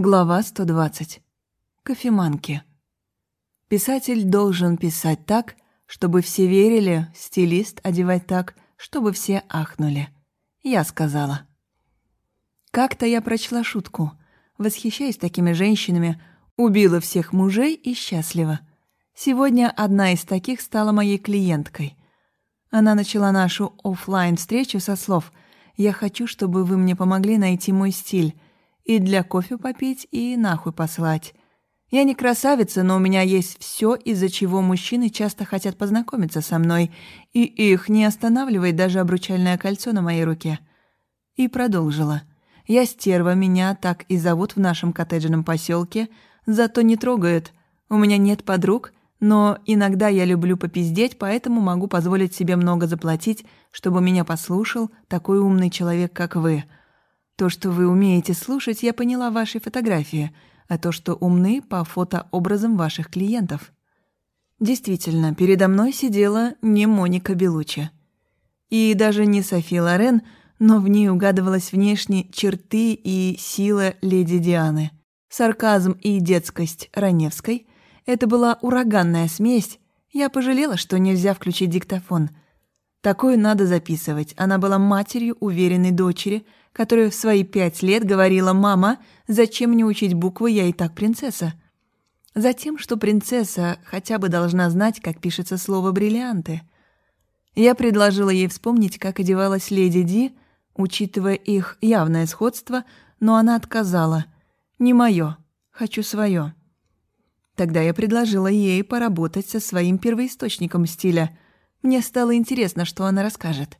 Глава 120. Кофеманки. Писатель должен писать так, чтобы все верили, стилист одевать так, чтобы все ахнули. Я сказала. Как-то я прочла шутку. Восхищаясь такими женщинами, убила всех мужей и счастлива. Сегодня одна из таких стала моей клиенткой. Она начала нашу офлайн встречу со слов «Я хочу, чтобы вы мне помогли найти мой стиль», и для кофе попить, и нахуй послать. Я не красавица, но у меня есть все, из-за чего мужчины часто хотят познакомиться со мной, и их не останавливает даже обручальное кольцо на моей руке. И продолжила. Я стерва, меня так и зовут в нашем коттеджном поселке, зато не трогают. У меня нет подруг, но иногда я люблю попиздеть, поэтому могу позволить себе много заплатить, чтобы меня послушал такой умный человек, как вы — то, что вы умеете слушать, я поняла в вашей фотографии, а то, что умны по фотообразам ваших клиентов. Действительно, передо мной сидела не Моника Белучи. И даже не Софи Лорен, но в ней угадывалась внешне черты и сила леди Дианы. Сарказм и детскость Раневской — это была ураганная смесь. Я пожалела, что нельзя включить диктофон. Такое надо записывать. Она была матерью уверенной дочери — которая в свои пять лет говорила «Мама, зачем мне учить буквы, я и так принцесса?» Затем, что принцесса хотя бы должна знать, как пишется слово «бриллианты». Я предложила ей вспомнить, как одевалась леди Ди, учитывая их явное сходство, но она отказала. «Не мое, хочу свое». Тогда я предложила ей поработать со своим первоисточником стиля. Мне стало интересно, что она расскажет.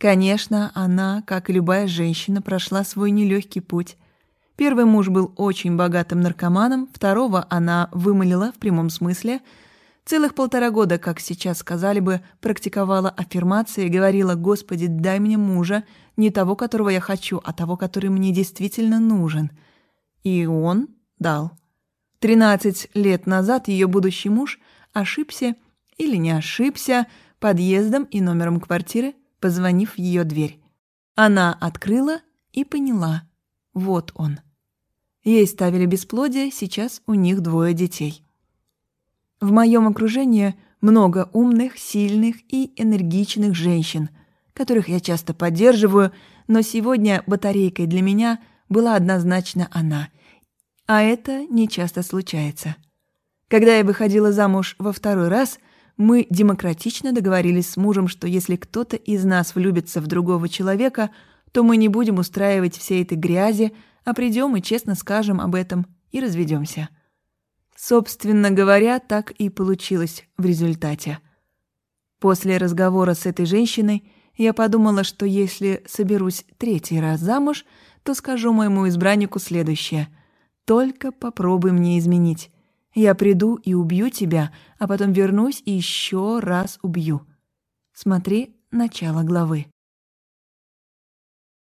Конечно, она, как и любая женщина, прошла свой нелегкий путь. Первый муж был очень богатым наркоманом, второго она вымолила в прямом смысле. Целых полтора года, как сейчас сказали бы, практиковала аффирмации и говорила «Господи, дай мне мужа, не того, которого я хочу, а того, который мне действительно нужен». И он дал. Тринадцать лет назад ее будущий муж ошибся или не ошибся подъездом и номером квартиры, позвонив в ее дверь. Она открыла и поняла. Вот он. Ей ставили бесплодие, сейчас у них двое детей. В моем окружении много умных, сильных и энергичных женщин, которых я часто поддерживаю, но сегодня батарейкой для меня была однозначно она. А это не часто случается. Когда я выходила замуж во второй раз – мы демократично договорились с мужем, что если кто-то из нас влюбится в другого человека, то мы не будем устраивать всей этой грязи, а придем и честно скажем об этом и разведемся. Собственно говоря, так и получилось в результате. После разговора с этой женщиной я подумала, что если соберусь третий раз замуж, то скажу моему избраннику следующее. «Только попробуй мне изменить. Я приду и убью тебя, а потом вернусь и еще раз убью. Смотри начало главы.